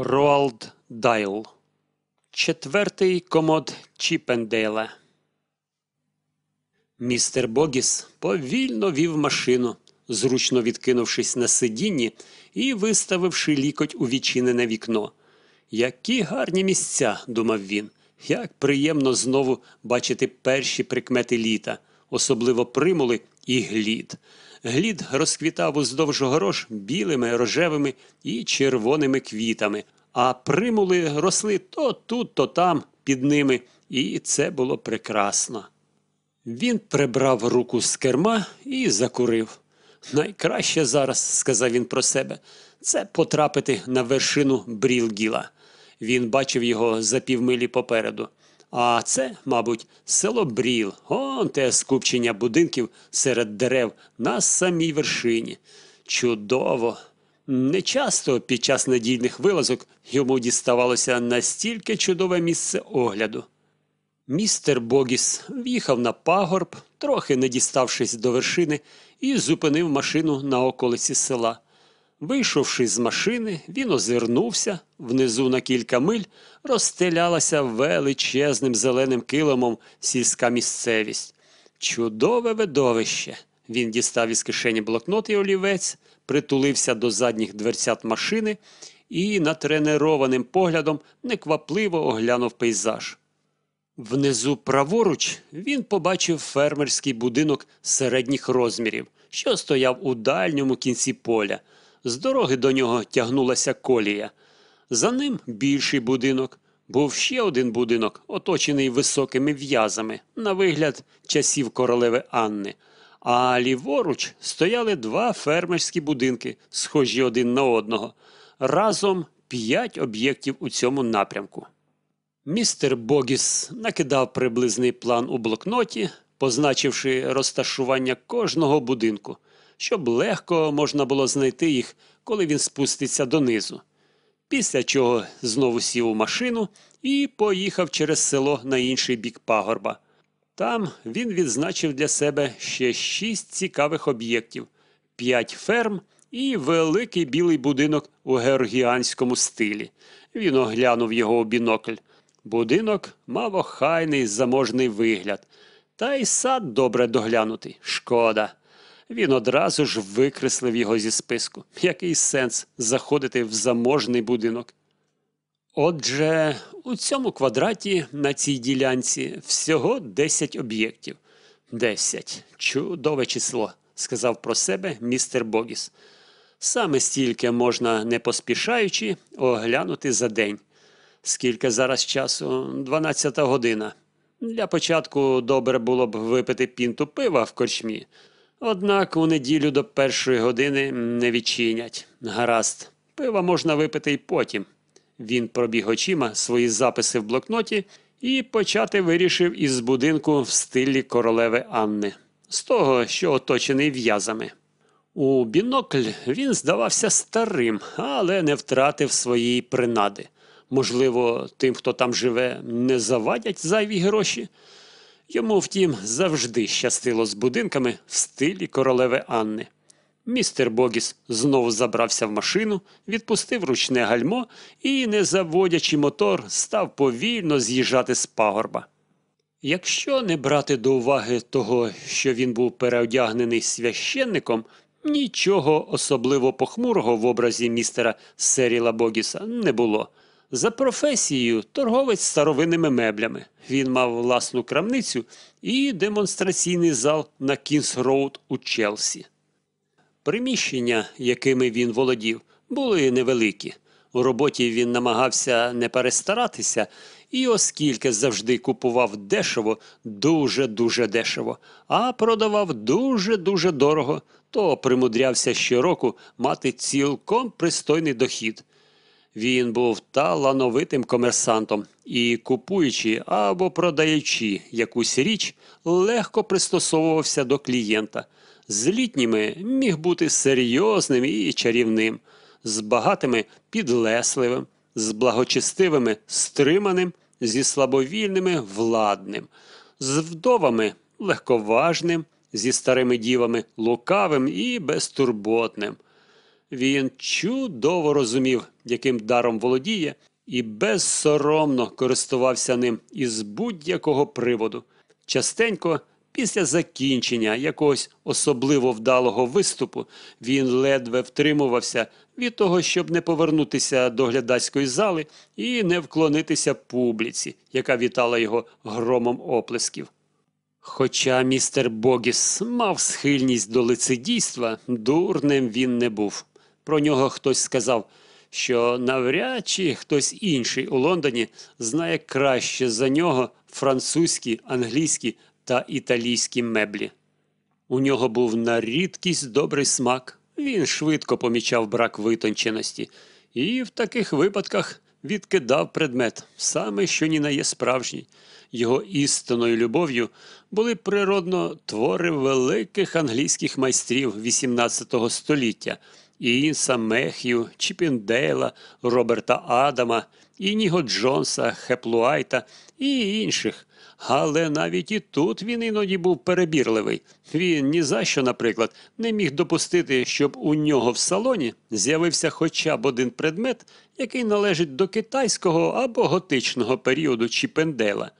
Роальд Дал. Четвертий комод Чіппендейла. Містер Богіс повільно вів машину, зручно відкинувшись на сидінні і виставивши лікоть у відчинене вікно. Які гарні місця, думав він. Як приємно знову бачити перші прикмети літа, особливо примули і глід. Глід розквітав уздовж огорож білими, рожевими і червоними квітами, а примули росли то тут, то там, під ними, і це було прекрасно. Він прибрав руку з керма і закурив. Найкраще зараз, сказав він про себе, це потрапити на вершину Брілгіла. Він бачив його за півмилі попереду. А це, мабуть, село Бріл, он те скупчення будинків серед дерев на самій вершині. Чудово! Нечасто під час недільних вилазок йому діставалося настільки чудове місце огляду. Містер Богіс в'їхав на пагорб, трохи не діставшись до вершини, і зупинив машину на околиці села. Вийшовши з машини, він озирнувся, внизу на кілька миль розстелялася величезним зеленим килимом сільська місцевість. Чудове видовище. Він дістав із кишені блокнот і олівець, притулився до задніх дверцят машини і натренованим поглядом неквапливо оглянув пейзаж. Внизу праворуч він побачив фермерський будинок середніх розмірів, що стояв у дальньому кінці поля. З дороги до нього тягнулася колія. За ним більший будинок. Був ще один будинок, оточений високими в'язами, на вигляд часів королеви Анни. А ліворуч стояли два фермерські будинки, схожі один на одного. Разом п'ять об'єктів у цьому напрямку. Містер Богіс накидав приблизний план у блокноті, позначивши розташування кожного будинку, щоб легко можна було знайти їх, коли він спуститься донизу. Після чого знову сів у машину і поїхав через село на інший бік пагорба. Там він відзначив для себе ще шість цікавих об'єктів, п'ять ферм і великий білий будинок у георгіанському стилі. Він оглянув його у бінокль. Будинок мав охайний заможний вигляд, та й сад добре доглянутий. Шкода. Він одразу ж викреслив його зі списку. Який сенс заходити в заможний будинок? Отже, у цьому квадраті на цій ділянці всього 10 об'єктів. 10. Чудове число, сказав про себе містер Богіс. Саме стільки можна, не поспішаючи, оглянути за день. Скільки зараз часу? 12 година. Для початку добре було б випити пінту пива в корчмі. Однак у неділю до першої години не відчинять. Гаразд, пива можна випити й потім. Він пробіг очима свої записи в блокноті і почати вирішив із будинку в стилі королеви Анни, з того, що оточений в'язами. У бінокль він здавався старим, але не втратив своєї принади. Можливо, тим, хто там живе, не завадять зайві гроші. Йому, втім, завжди щастило з будинками в стилі королеви Анни. Містер Богіс знову забрався в машину, відпустив ручне гальмо і, не заводячи мотор, став повільно з'їжджати з пагорба. Якщо не брати до уваги того, що він був переодягнений священником, нічого особливо похмурого в образі містера Серіла Богіса не було. За професією торговець старовинними меблями. Він мав власну крамницю і демонстраційний зал на Кінгз-Роуд у Челсі. Приміщення, якими він володів, були невеликі. У роботі він намагався не перестаратися, і оскільки завжди купував дешево, дуже-дуже дешево, а продавав дуже-дуже дорого, то примудрявся щороку мати цілком пристойний дохід. Він був талановитим комерсантом і, купуючи або продаючи якусь річ, легко пристосовувався до клієнта. З літніми міг бути серйозним і чарівним, з багатими підлесливим, з благочестивими стриманим, зі слабовільними владним, з вдовами легковажним, зі старими дівами лукавим і безтурботним. Він чудово розумів, яким даром володіє, і безсоромно користувався ним із будь-якого приводу. Частенько, після закінчення якогось особливо вдалого виступу, він ледве втримувався від того, щоб не повернутися до глядацької зали і не вклонитися публіці, яка вітала його громом оплесків. Хоча містер Богіс мав схильність до лицедійства, дурним він не був. Про нього хтось сказав, що навряд чи хтось інший у Лондоні знає краще за нього французькі, англійські та італійські меблі. У нього був на рідкість добрий смак. Він швидко помічав брак витонченості і в таких випадках відкидав предмет, саме що ні на є справжній. Його істинною любов'ю були природно твори великих англійських майстрів XVIII століття Інса Мех'ю, Чіпіндейла, Роберта Адама, Ініго Джонса, Хеплуайта і інших. Але навіть і тут він іноді був перебірливий. Він ні за що, наприклад, не міг допустити, щоб у нього в салоні з'явився хоча б один предмет, який належить до китайського або готичного періоду Чіпендела.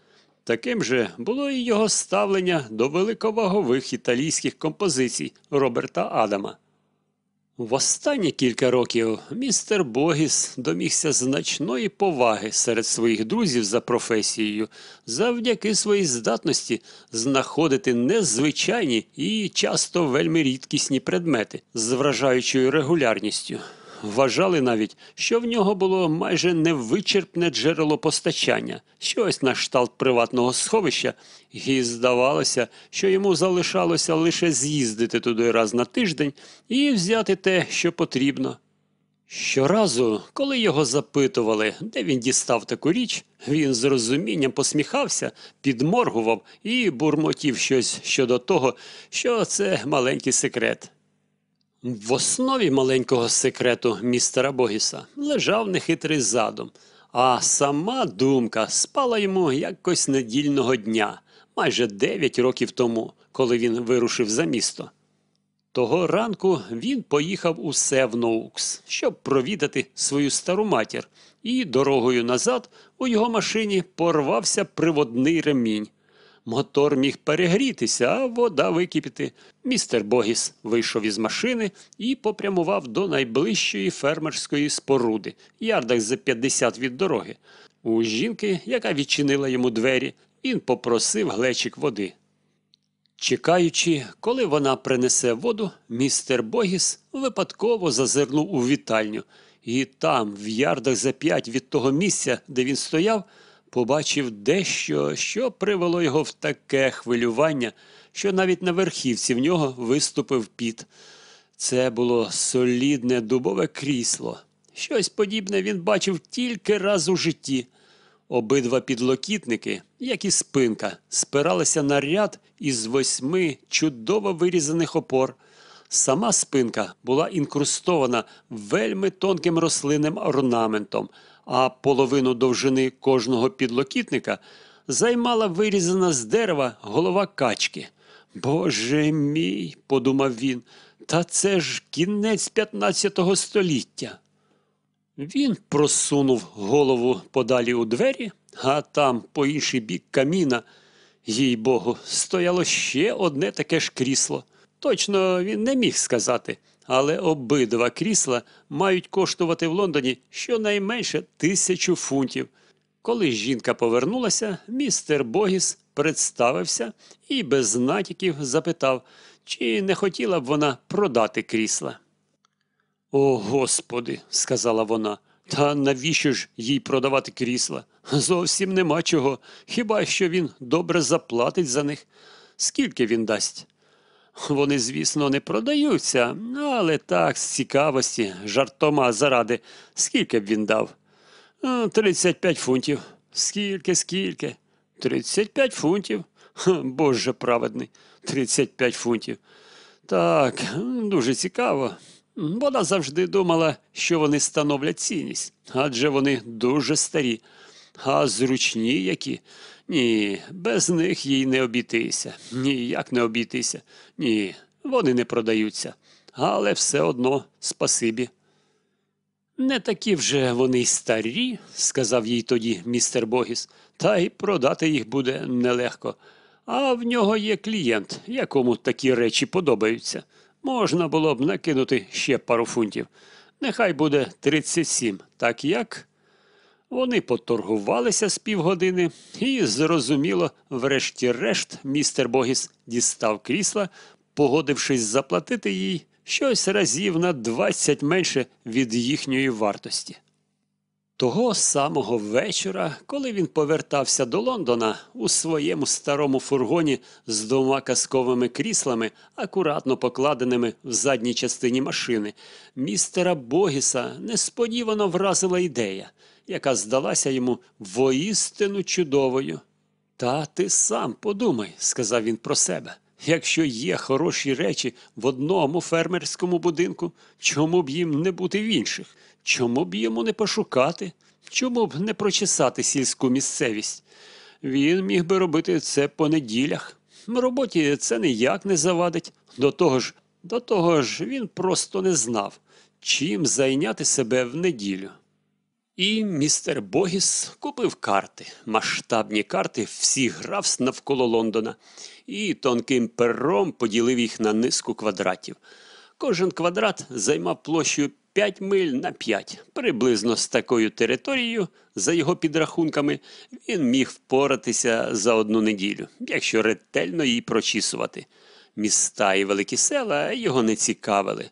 Таким же було і його ставлення до великовагових італійських композицій Роберта Адама. В останні кілька років містер Богіс домігся значної поваги серед своїх друзів за професією завдяки своїй здатності знаходити незвичайні і часто вельми рідкісні предмети з вражаючою регулярністю. Вважали навіть, що в нього було майже невичерпне джерело постачання, щось на кшталт приватного сховища, і здавалося, що йому залишалося лише з'їздити туди раз на тиждень і взяти те, що потрібно. Щоразу, коли його запитували, де він дістав таку річ, він з розумінням посміхався, підморгував і бурмотів щось щодо того, що це маленький секрет. В основі маленького секрету містера Богіса лежав нехитрий задум, а сама думка спала йому якось недільного дня, майже дев'ять років тому, коли він вирушив за місто. Того ранку він поїхав у Севноукс, щоб провідати свою стару матір, і дорогою назад у його машині порвався приводний ремінь. Мотор міг перегрітися, а вода википіти. Містер Богіс вийшов із машини і попрямував до найближчої фермерської споруди, ярдах за 50 від дороги. У жінки, яка відчинила йому двері, він попросив глечик води. Чекаючи, коли вона принесе воду, містер Богіс випадково зазирнув у вітальню, і там, в ярдах за п'ять від того місця, де він стояв, побачив дещо, що привело його в таке хвилювання, що навіть на верхівці в нього виступив піт. Це було солідне дубове крісло. Щось подібне він бачив тільки раз у житті. Обидва підлокітники, як і спинка, спиралися на ряд із восьми чудово вирізаних опор. Сама спинка була інкрустована вельми тонким рослинним орнаментом, а половину довжини кожного підлокітника займала вирізана з дерева голова качки. Боже мій, подумав він, та це ж кінець 15 століття. Він просунув голову подалі у двері, а там, по інший бік каміна, їй богу, стояло ще одне таке ж крісло. Точно він не міг сказати, але обидва крісла мають коштувати в Лондоні щонайменше тисячу фунтів. Коли жінка повернулася, містер Богіс представився і без натяків запитав, чи не хотіла б вона продати крісла. О, господи, сказала вона. Та навіщо ж їй продавати крісла? Зовсім нема чого. Хіба що він добре заплатить за них? Скільки він дасть? Вони, звісно, не продаються, але так, з цікавості, жартома заради, скільки б він дав? «А, 35 фунтів. Скільки, скільки? 35 фунтів. Боже праведний, 35 фунтів. Так, дуже цікаво. Вона завжди думала, що вони становлять цінність, адже вони дуже старі. А зручні які? Ні, без них їй не обійтися. Ніяк не обійтися. Ні, вони не продаються. але все одно спасибі. Не такі вже вони й старі, сказав їй тоді містер Богіс, та й продати їх буде нелегко. А в нього є клієнт, якому такі речі подобаються. Можна було б накинути ще пару фунтів. Нехай буде 37, так як? Вони поторгувалися з півгодини, і, зрозуміло, врешті-решт, містер Богіс дістав крісла, погодившись заплатити їй щось разів на 20 менше від їхньої вартості. Того самого вечора, коли він повертався до Лондона у своєму старому фургоні з двома казковими кріслами, акуратно покладеними в задній частині машини, містера Богіса несподівано вразила ідея, яка здалася йому воістину чудовою. Та ти сам подумай, сказав він про себе. Якщо є хороші речі в одному фермерському будинку, чому б їм не бути в інших? Чому б йому не пошукати? Чому б не прочесати сільську місцевість? Він міг би робити це по неділях. Роботі це ніяк не завадить. До того ж, до того ж, він просто не знав, чим зайняти себе в неділю. І містер Богіс купив карти, масштабні карти всіх графств навколо Лондона, і тонким пером поділив їх на низку квадратів. Кожен квадрат займав площу 5 миль на 5. Приблизно з такою територією, за його підрахунками, він міг впоратися за одну неділю, якщо ретельно її прочісувати. Міста і великі села його не цікавили.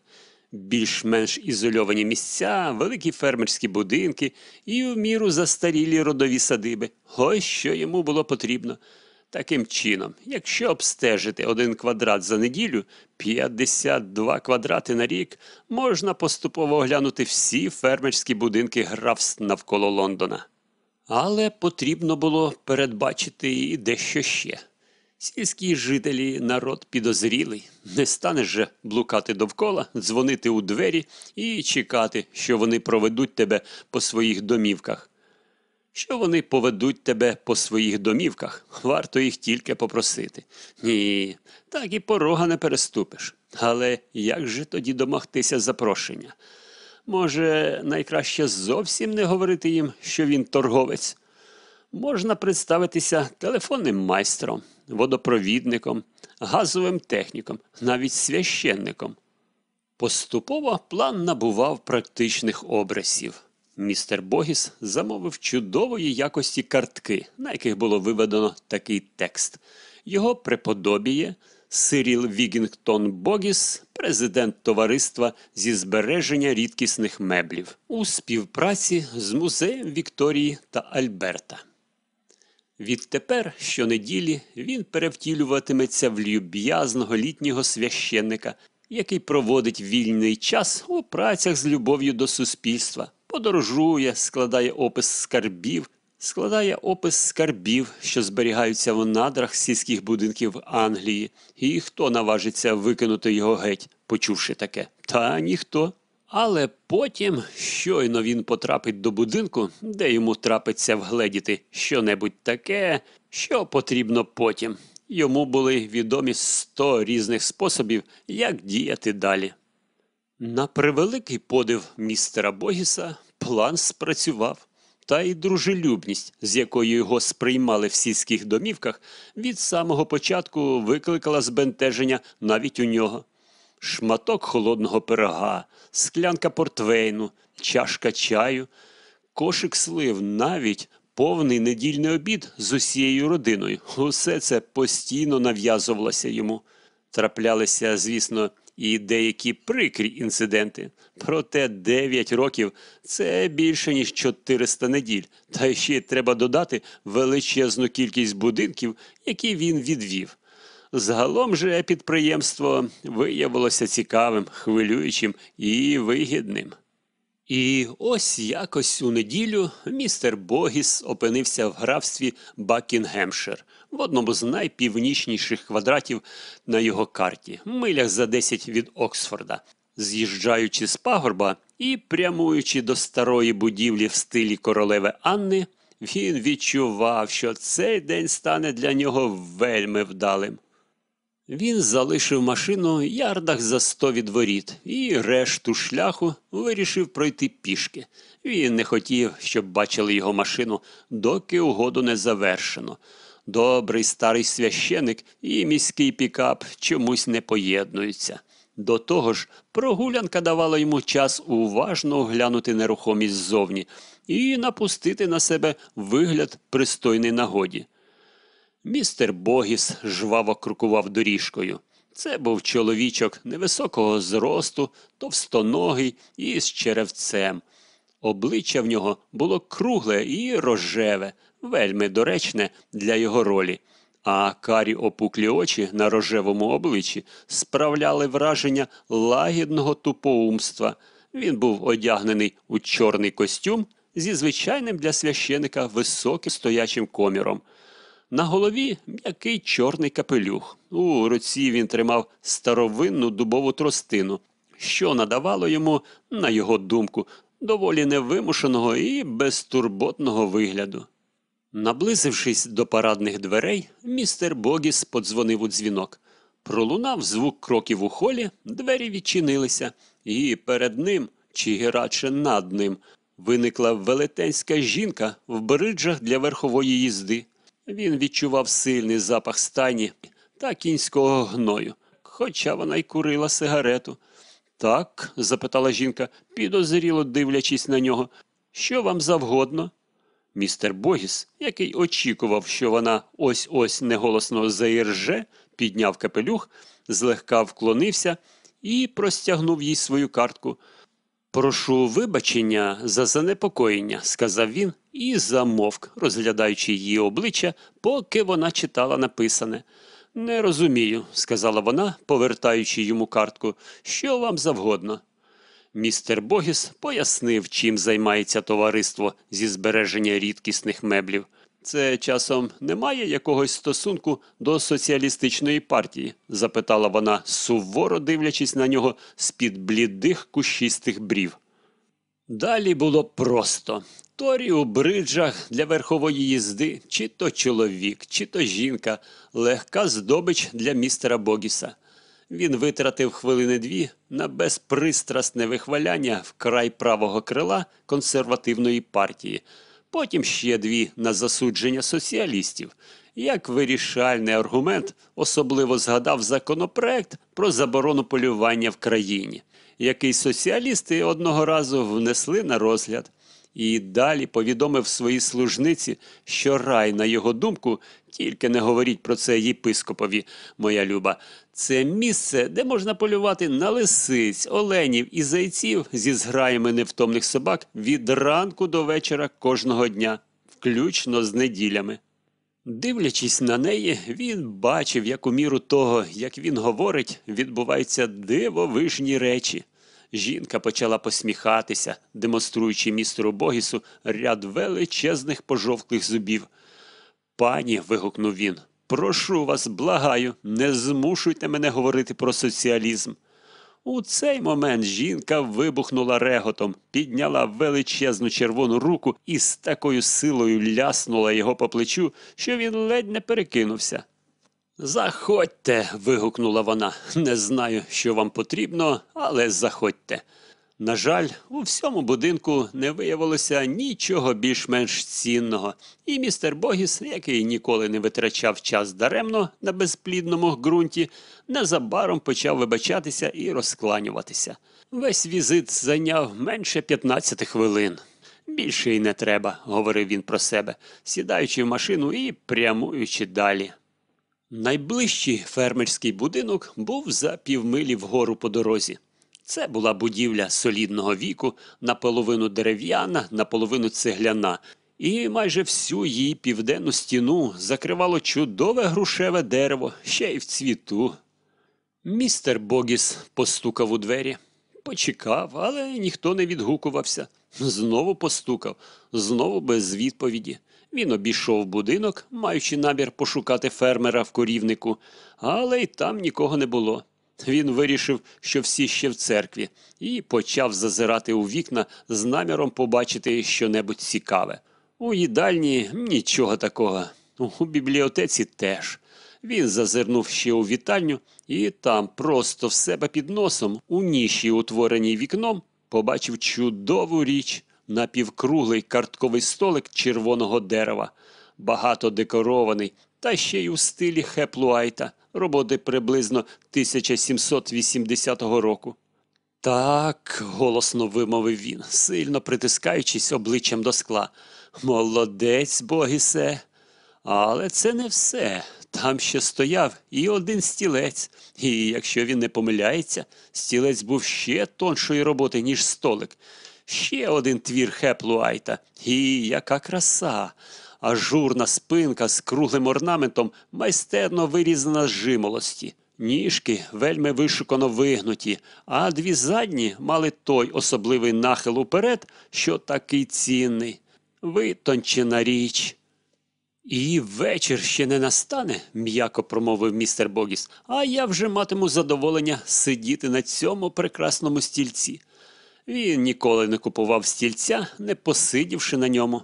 Більш-менш ізольовані місця, великі фермерські будинки і в міру застарілі родові садиби. Ось що йому було потрібно. Таким чином, якщо обстежити один квадрат за неділю, 52 квадрати на рік, можна поступово оглянути всі фермерські будинки графств навколо Лондона. Але потрібно було передбачити і дещо ще. Сільські жителі народ підозрілий, не станеш же блукати довкола, дзвонити у двері і чекати, що вони проведуть тебе по своїх домівках. Що вони поведуть тебе по своїх домівках, варто їх тільки попросити. Ні, так і порога не переступиш. Але як же тоді домогтися запрошення? Може, найкраще зовсім не говорити їм, що він торговець. Можна представитися телефонним майстром, водопровідником, газовим техніком, навіть священником. Поступово план набував практичних образів. Містер Богіс замовив чудової якості картки, на яких було виведено такий текст. Його преподобіє Сиріл Вігінгтон Богіс, президент товариства зі збереження рідкісних меблів, у співпраці з музеєм Вікторії та Альберта. Відтепер щонеділі він перевтілюватиметься в люб'язного літнього священника, який проводить вільний час у працях з любов'ю до суспільства, подорожує, складає опис скарбів, складає опис скарбів, що зберігаються в надрах сільських будинків Англії, і хто наважиться викинути його геть, почувши таке? Та ніхто. Але потім, щойно він потрапить до будинку, де йому трапиться вгледіти щонебудь таке, що потрібно потім. Йому були відомі сто різних способів, як діяти далі. На превеликий подив містера Богіса план спрацював, та й дружелюбність, з якою його сприймали в сільських домівках, від самого початку викликала збентеження навіть у нього. Шматок холодного пирога, склянка портвейну, чашка чаю, кошик слив, навіть повний недільний обід з усією родиною. Усе це постійно нав'язувалося йому. Траплялися, звісно, і деякі прикрі інциденти. Проте 9 років це більше ніж 400 неділь. Та ще треба додати величезну кількість будинків, які він відвів. Загалом же підприємство виявилося цікавим, хвилюючим і вигідним. І ось якось у неділю містер Богіс опинився в графстві Бакінгемшир, в одному з найпівнічніших квадратів на його карті, милях за 10 від Оксфорда. З'їжджаючи з пагорба і прямуючи до старої будівлі в стилі королеви Анни, він відчував, що цей день стане для нього вельми вдалим. Він залишив машину ярдах за сто від воріт і решту шляху вирішив пройти пішки. Він не хотів, щоб бачили його машину, доки угоду не завершено. Добрий старий священик і міський пікап чомусь не поєднуються. До того ж, прогулянка давала йому час уважно оглянути нерухомість ззовні і напустити на себе вигляд пристойний нагоді. Містер Богіс жваво крокував доріжкою. Це був чоловічок невисокого зросту, товстоногий і з черевцем. Обличчя в нього було кругле і рожеве, вельми доречне для його ролі, а карі опуклі очі на рожевому обличчі справляли враження лагідного тупоумства. Він був одягнений у чорний костюм зі звичайним для священика високим стоячим коміром. На голові м'який чорний капелюх. У руці він тримав старовинну дубову тростину, що надавало йому, на його думку, доволі невимушеного і безтурботного вигляду. Наблизившись до парадних дверей, містер Богіс подзвонив у дзвінок. Пролунав звук кроків у холі, двері відчинилися, і перед ним, чи радше над ним, виникла велетенська жінка в бриджах для верхової їзди. Він відчував сильний запах стайні та кінського гною, хоча вона й курила сигарету. Так, запитала жінка, підозріло дивлячись на нього. Що вам завгодно? Містер Богіс, який очікував, що вона ось ось неголосно заірже, підняв капелюх, злегка вклонився і простягнув їй свою картку. Прошу вибачення за занепокоєння, сказав він і замовк, розглядаючи її обличчя, поки вона читала написане. Не розумію, сказала вона, повертаючи йому картку, що вам завгодно. Містер Богіс пояснив, чим займається товариство зі збереження рідкісних меблів. Це часом не має якогось стосунку до соціалістичної партії? запитала вона, суворо дивлячись на нього з-під блідих кущистих брів. Далі було просто. Торі у бриджах для верхової їзди, чи то чоловік, чи то жінка, легка здобич для містера Богіса. Він витратив хвилини дві на безпристрасне вихваляння вкрай правого крила консервативної партії, потім ще дві на засудження соціалістів. Як вирішальний аргумент особливо згадав законопроект про заборону полювання в країні, який соціалісти одного разу внесли на розгляд. І далі повідомив своїй служниці, що рай, на його думку, тільки не говоріть про це єпископові, моя люба. Це місце, де можна полювати на лисиць, оленів і зайців зі зграями невтомних собак від ранку до вечора кожного дня, включно з неділями. Дивлячись на неї, він бачив, як у міру того, як він говорить, відбуваються дивовижні речі. Жінка почала посміхатися, демонструючи містеру Богісу ряд величезних пожовклих зубів. Пані, вигукнув він, прошу вас, благаю, не змушуйте мене говорити про соціалізм. У цей момент жінка вибухнула реготом, підняла величезну червону руку і з такою силою ляснула його по плечу, що він ледь не перекинувся. Заходьте. вигукнула вона. Не знаю, що вам потрібно, але заходьте. На жаль, у всьому будинку не виявилося нічого більш-менш цінного, і містер Богіс, який ніколи не витрачав час даремно на безплідному ґрунті, незабаром почав вибачатися і розкланюватися. Весь візит зайняв менше 15 хвилин. Більше й не треба, говорив він про себе, сідаючи в машину і прямуючи далі. Найближчий фермерський будинок був за півмилі вгору по дорозі. Це була будівля солідного віку, наполовину дерев'яна, наполовину цегляна, і майже всю її південну стіну закривало чудове грушеве дерево, ще й в цвіту. Містер Богіс постукав у двері, почекав, але ніхто не відгукувався. Знову постукав, знову без відповіді. Він обійшов будинок, маючи намір пошукати фермера в корівнику, але й там нікого не було. Він вирішив, що всі ще в церкві, і почав зазирати у вікна з наміром побачити щонебудь цікаве. У їдальні нічого такого, у бібліотеці теж. Він зазирнув ще у вітальню, і там, просто в себе під носом, у ніші, утвореній вікном, побачив чудову річ напівкруглий картковий столик червоного дерева, багато декорований, та ще й у стилі Хеплуайта, роботи приблизно 1780 року. Так, голосно вимовив він, сильно притискаючись обличчям до скла. Молодець, Богісе. Але це не все. Там ще стояв і один стілець. І якщо він не помиляється, стілець був ще тоншої роботи, ніж столик. Ще один твір Хеплуайта. І яка краса! Ажурна спинка з круглим орнаментом майстерно вирізана з жимолості. Ніжки вельми вишукано вигнуті, а дві задні мали той особливий нахил уперед, що такий цінний. Витончена річ. І вечір ще не настане, м'яко промовив містер Богіс, а я вже матиму задоволення сидіти на цьому прекрасному стільці. Він ніколи не купував стільця, не посидівши на ньому.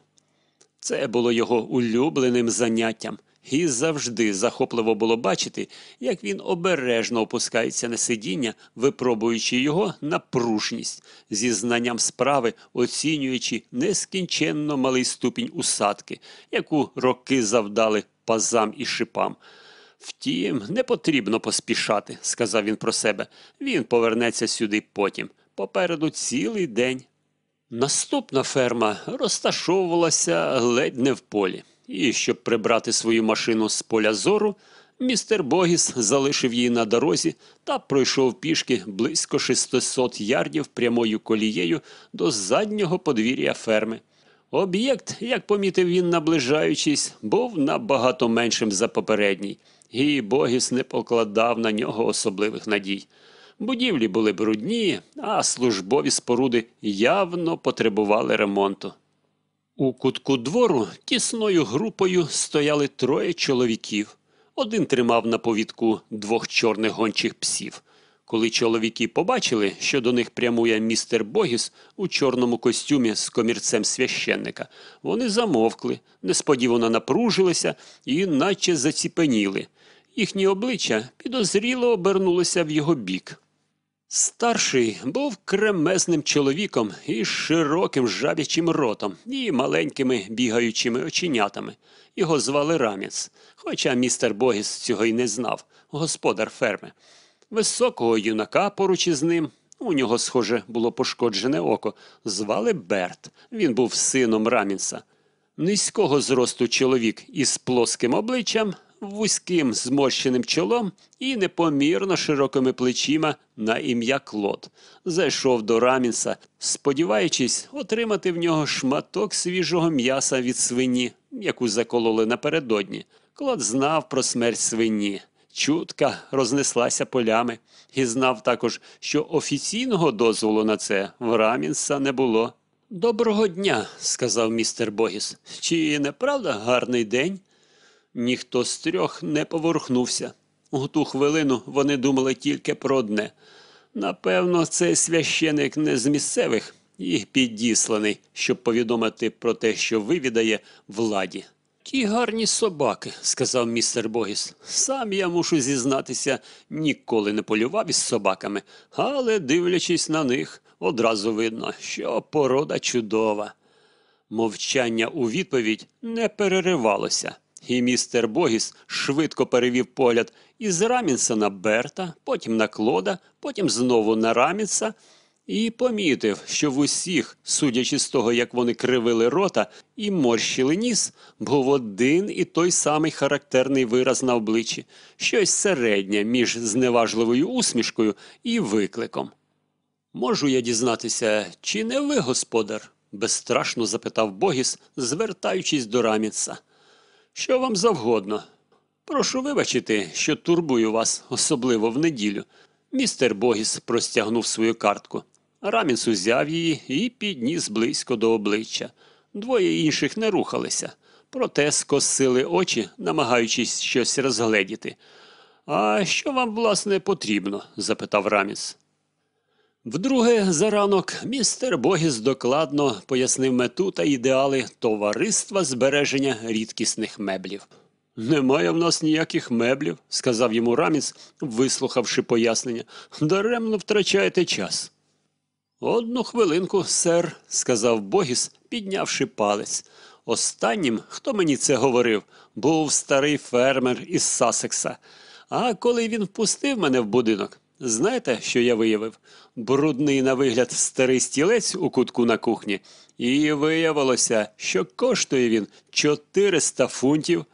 Це було його улюбленим заняттям, і завжди захопливо було бачити, як він обережно опускається на сидіння, випробуючи його на пружність, зі знанням справи, оцінюючи нескінченно малий ступінь усадки, яку роки завдали пазам і шипам. Втім, не потрібно поспішати, сказав він про себе. Він повернеться сюди потім. Попереду цілий день. Наступна ферма розташовувалася ледь не в полі, і щоб прибрати свою машину з поля зору, містер Богіс залишив її на дорозі та пройшов пішки близько 600 ярдів прямою колією до заднього подвір'я ферми. Об'єкт, як помітив він, наближаючись, був набагато меншим за попередній, і Богіс не покладав на нього особливих надій. Будівлі були брудні, а службові споруди явно потребували ремонту. У кутку двору тісною групою стояли троє чоловіків. Один тримав на повідку двох чорних гончих псів. Коли чоловіки побачили, що до них прямує містер Богіс у чорному костюмі з комірцем священника, вони замовкли, несподівано напружилися і наче заціпеніли. Їхні обличчя підозріло обернулися в його бік. Старший був кремезним чоловіком із широким жабячим ротом і маленькими бігаючими оченятами. Його звали Раміц, хоча містер Богіс цього й не знав, господар ферми. Високого юнака поруч із ним, у нього, схоже, було пошкоджене око, звали Берт. Він був сином Рамінса. Низького зросту чоловік із плоским обличчям, вузьким зморщеним чолом і непомірно широкими плечима на ім'я Клод. Зайшов до Рамінса, сподіваючись отримати в нього шматок свіжого м'яса від свині, яку закололи напередодні. Клод знав про смерть свині. Чутка рознеслася полями і знав також, що офіційного дозволу на це в Рамінса не було. Доброго дня, сказав містер Богіс. Чи не правда гарний день? Ніхто з трьох не поворухнувся. У ту хвилину вони думали тільки про одне. Напевно, цей священик не з місцевих і підісланий, щоб повідомити про те, що вивідає владі. Ті гарні собаки, сказав містер Богіс. Сам я мушу зізнатися, ніколи не полював із собаками, але, дивлячись на них, одразу видно, що порода чудова. Мовчання у відповідь не переривалося, і містер Богіс швидко перевів погляд із Рамінса на Берта, потім на Клода, потім знову на Рамінса, і помітив, що в усіх, судячи з того, як вони кривили рота і морщили ніс, був один і той самий характерний вираз на обличчі, щось середнє між зневажливою усмішкою і викликом. Можу я дізнатися, чи не ви господар? безстрашно запитав Богіс, звертаючись до Раміца. Що вам завгодно? Прошу вибачити, що турбую вас, особливо в неділю. Містер Богіс простягнув свою картку. Рамінс узяв її і підніс близько до обличчя. Двоє інших не рухалися, проте скосили очі, намагаючись щось розгледіти. А що вам, власне, потрібно? запитав Раміс. Вдруге, за ранок містер Богіс докладно пояснив мету та ідеали товариства збереження рідкісних меблів. Немає в нас ніяких меблів, сказав йому Раміс, вислухавши пояснення. Даремно втрачаєте час. Одну хвилинку, сер, сказав Богіс, піднявши палець. Останнім, хто мені це говорив, був старий фермер із Сасекса. А коли він впустив мене в будинок, знаєте, що я виявив? Брудний на вигляд старий стілець у кутку на кухні, і виявилося, що коштує він 400 фунтів.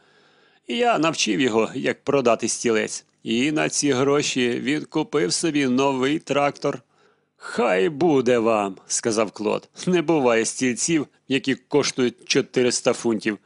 Я навчив його, як продати стілець, і на ці гроші він купив собі новий трактор. Хай буде вам, сказав Клод. Не буває стільців, які коштують 400 фунтів.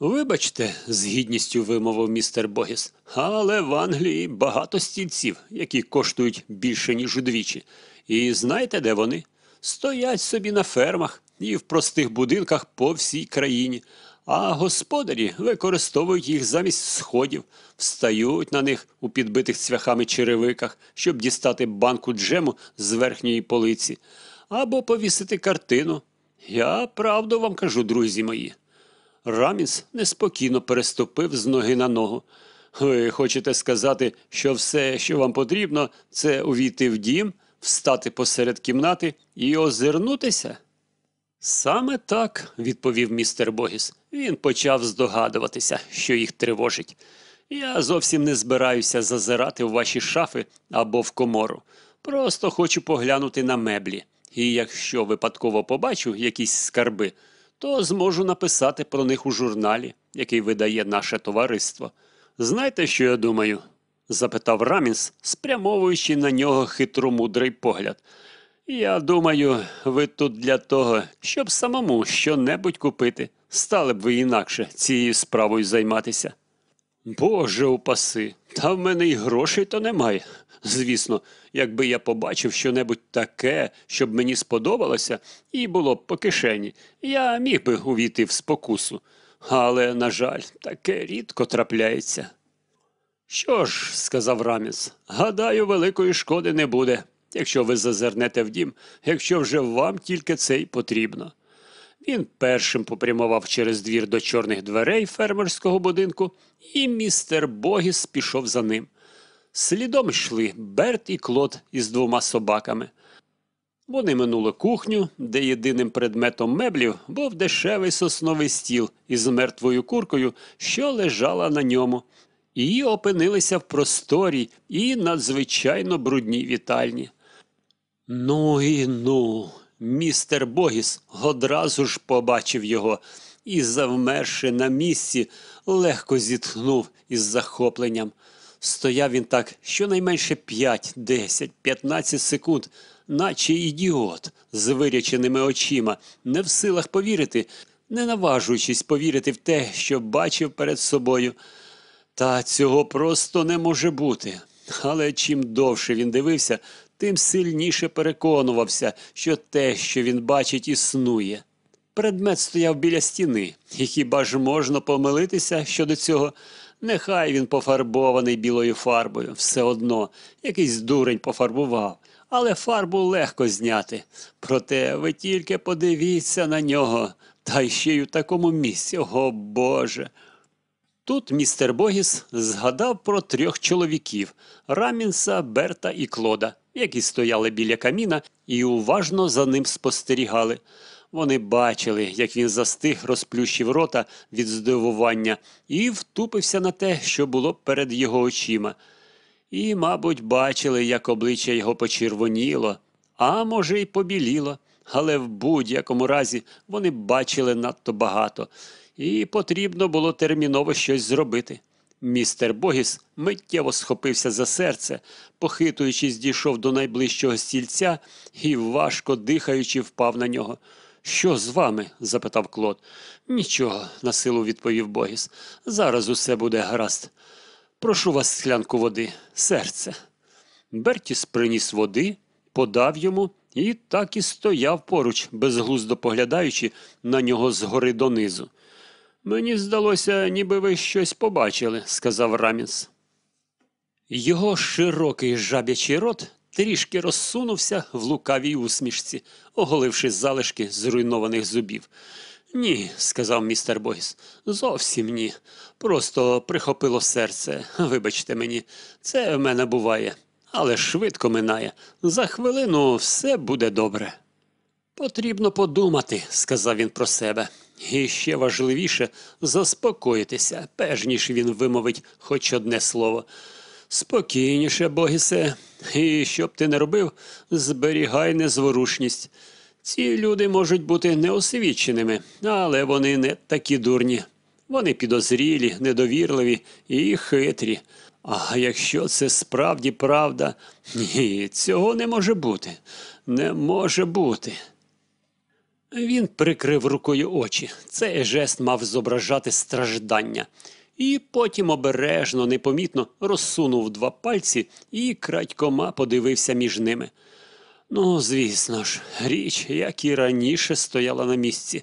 Вибачте, з гідністю вимовив містер Богіс, але в Англії багато стільців, які коштують більше, ніж удвічі. І знаєте, де вони? Стоять собі на фермах і в простих будинках по всій країні, а господарі використовують їх замість сходів, встають на них у підбитих цвяхами черевиках, щоб дістати банку джему з верхньої полиці, або повісити картину. Я правду вам кажу, друзі мої. Раміс неспокійно переступив з ноги на ногу. Ви хочете сказати, що все, що вам потрібно, це увійти в дім, встати посеред кімнати і озирнутися? Саме так, відповів містер Богіс. Він почав здогадуватися, що їх тривожить. Я зовсім не збираюся зазирати в ваші шафи або в комору. Просто хочу поглянути на меблі. І якщо випадково побачу якісь скарби, то зможу написати про них у журналі, який видає наше товариство. Знаєте, що я думаю? запитав Рамінс, спрямовуючи на нього хитромудрий погляд. Я думаю, ви тут для того, щоб самому щонебудь купити. Стали б ви інакше цією справою займатися. Боже упаси, та в мене й грошей то немає. Звісно, якби я побачив щонебудь таке, щоб мені сподобалося, і було б по кишені, я міг би увійти в спокусу. Але, на жаль, таке рідко трапляється. Що ж, сказав Раміс, гадаю, великої шкоди не буде, якщо ви зазирнете в дім, якщо вже вам тільки це й потрібно. Він першим попрямував через двір до чорних дверей фермерського будинку, і містер Богіс пішов за ним. Слідом йшли Берт і Клод із двома собаками. Вони минули кухню, де єдиним предметом меблів був дешевий сосновий стіл із мертвою куркою, що лежала на ньому, і опинилися в просторій і надзвичайно брудній вітальні. Ну і ну, містер Богіс одразу ж побачив його і, завмерши на місці, легко зітхнув із захопленням. Стояв він так щонайменше 5, 10, 15 секунд, наче ідіот, з виряченими очима, не в силах повірити, не наважуючись повірити в те, що бачив перед собою. Та цього просто не може бути. Але чим довше він дивився, тим сильніше переконувався, що те, що він бачить, існує. Предмет стояв біля стіни, і хіба ж можна помилитися щодо цього? Нехай він пофарбований білою фарбою, все одно, якийсь дурень пофарбував, але фарбу легко зняти. Проте ви тільки подивіться на нього, та ще й у такому місці, о Боже. Тут містер Богіс згадав про трьох чоловіків Рамінса, Берта і Клода, які стояли біля каміна і уважно за ним спостерігали. Вони бачили, як він застиг, розплющив рота від здивування і втупився на те, що було перед його очима. І, мабуть, бачили, як обличчя його почервоніло, а може, й побіліло, але в будь-якому разі вони бачили надто багато, і потрібно було терміново щось зробити. Містер Богіс миттєво схопився за серце, похитуючись, дійшов до найближчого стільця і, важко дихаючи, впав на нього. Що з вами? запитав Клод. Нічого, насилу відповів Богіс. Зараз усе буде гаразд. Прошу вас склянку води, серце. Бертіс приніс води, подав йому і так і стояв поруч, безглуздо поглядаючи на нього згори донизу. Мені здалося, ніби ви щось побачили, сказав Раміс. Його широкий жаб'ячий рот трішки розсунувся в лукавій усмішці, оголивши залишки зруйнованих зубів. Ні, сказав містер Бойс. Зовсім ні. Просто прихопило серце. Вибачте мені, це в мене буває, але швидко минає. За хвилину все буде добре. Потрібно подумати, сказав він про себе. І ще важливіше заспокоїтися, перш ніж він вимовить хоч одне слово. Спокійніше, Богісе, і що б ти не робив, зберігай незворушність. Ці люди можуть бути неосвіченими, але вони не такі дурні. Вони підозрілі, недовірливі і хитрі. А якщо це справді правда, ні, цього не може бути. Не може бути. Він прикрив рукою очі. Цей жест мав зображати страждання. І потім обережно, непомітно розсунув два пальці і крадькома подивився між ними. Ну, звісно ж, річ, як і раніше, стояла на місці.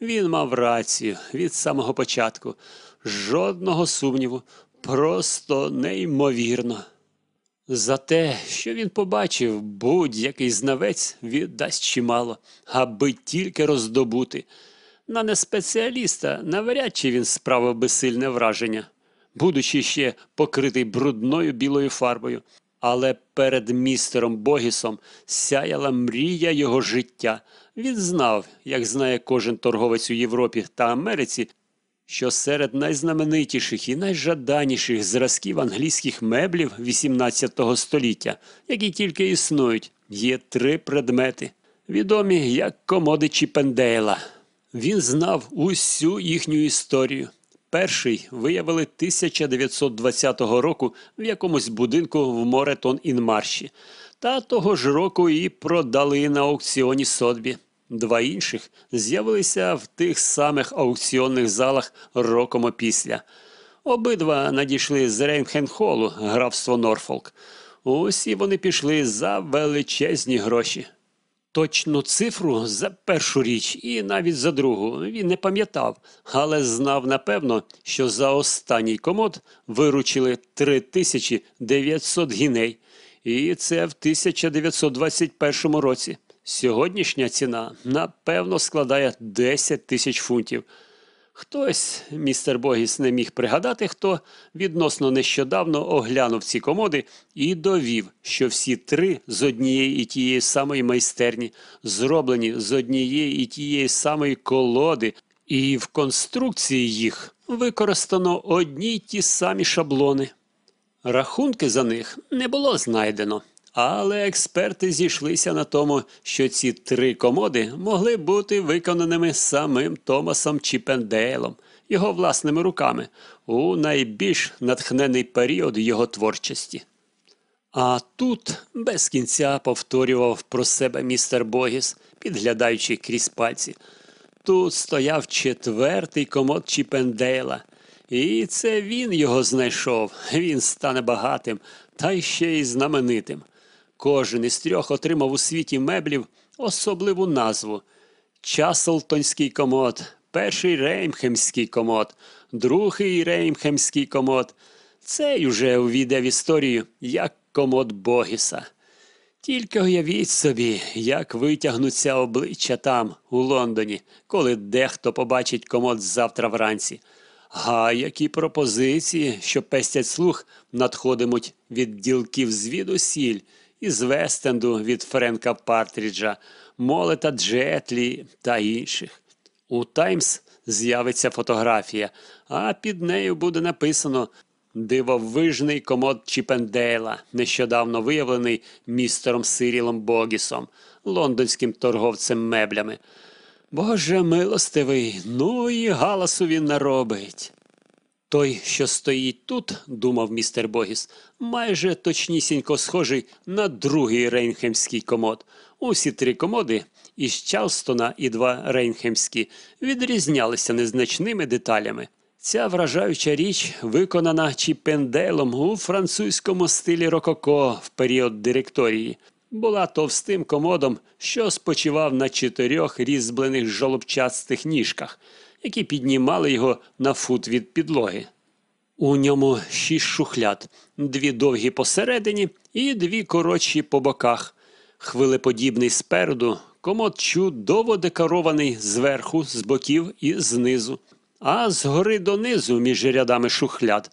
Він мав рацію від самого початку. Жодного сумніву, просто неймовірно. За те, що він побачив, будь-який знавець віддасть чимало, аби тільки роздобути. На неспеціаліста навряд чи він справив би сильне враження, будучи ще покритий брудною білою фарбою. Але перед містером Богісом сяяла мрія його життя. Він знав, як знає кожен торговець у Європі та Америці, що серед найзнаменитіших і найжаданіших зразків англійських меблів XVIII століття, які тільки існують, є три предмети, відомі як комоди Чіпендейла. Він знав усю їхню історію. Перший виявили 1920 року в якомусь будинку в Моретон Інмарші, та того ж року і продали на аукціоні Сотбі. Два інших з'явилися в тих самих аукціонних залах роком опісля. Обидва надійшли з Рейнхенхолу, графство Норфолк. Усі вони пішли за величезні гроші. Точну цифру за першу річ і навіть за другу він не пам'ятав, але знав напевно, що за останній комод виручили 3900 гіней. І це в 1921 році. Сьогоднішня ціна, напевно, складає 10 тисяч фунтів. Хтось, містер Богіс, не міг пригадати, хто відносно нещодавно оглянув ці комоди і довів, що всі три з однієї і тієї самої майстерні, зроблені з однієї і тієї самої колоди, і в конструкції їх використано одні й ті самі шаблони. Рахунки за них не було знайдено, але експерти зійшлися на тому, що ці три комоди могли бути виконаними самим Томасом Чіпендейлом, його власними руками, у найбільш натхнений період його творчості. А тут без кінця повторював про себе містер Богіс, підглядаючи крізь пальці. Тут стояв четвертий комод Чіпендейла. І це він його знайшов. Він стане багатим, та ще й знаменитим. Кожен із трьох отримав у світі меблів особливу назву: Часелтонський комод, перший Реймхемський комод, другий Реймхемський комод. Цей уже увійде в історію як комод Богіса. Тільки уявіть собі, як витягнуться обличчя там, у Лондоні, коли дехто побачить комод завтра вранці. А які пропозиції, що пестять слух, надходимуть від ділків звідусіль, із Вестенду від Френка Партріджа, Молета Джетлі та інших. У Таймс з'явиться фотографія, а під нею буде написано Дивовижний комод Чіпендейла, нещодавно виявлений містером Сирілом Богісом, лондонським торговцем меблями. Боже милостивий, ну і галасу він наробить. Той, що стоїть тут, думав містер Богіс, майже точнісінько схожий на другий рейнхемський комод. Усі три комоди із Чалстона і два рейнхемські відрізнялися незначними деталями. Ця вражаюча річ виконана Чіпенделом у французькому стилі рококо в період директорії. Була товстим комодом, що спочивав на чотирьох різьблених жолобчастих ніжках, які піднімали його на фут від підлоги. У ньому шість шухляд, дві довгі посередині і дві коротші по боках. Хвилеподібний спереду, Комод чудово декорований зверху, з боків і знизу. А згори донизу, між рядами шухляд,